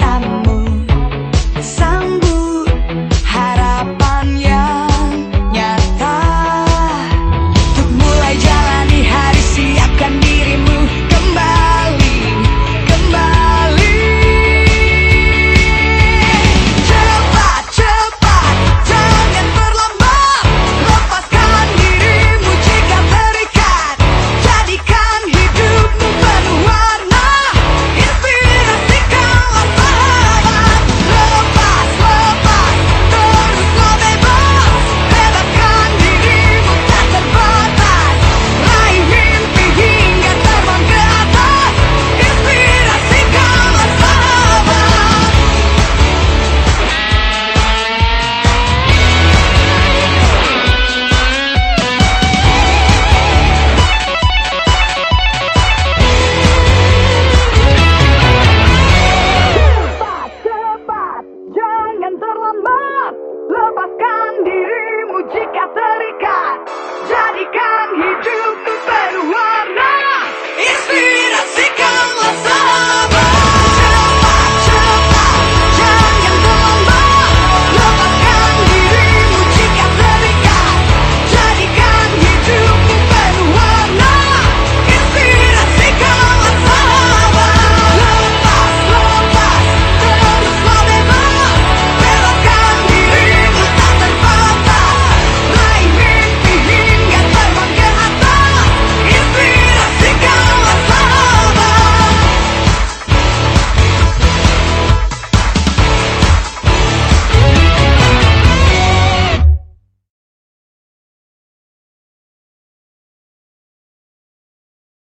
大幕散布